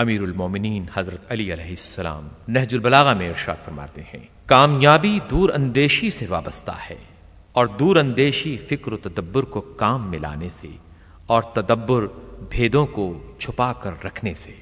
امیر المومنین حضرت علی علیہ السلام نہج البلاغہ میں ارشاد فرماتے ہیں، کامیابی دور اندیشی سے وابستہ ہے اور دور اندیشی فکر و تدبر کو کام ملانے سے اور تدبر بھیدوں کو چھپا کر رکھنے سے۔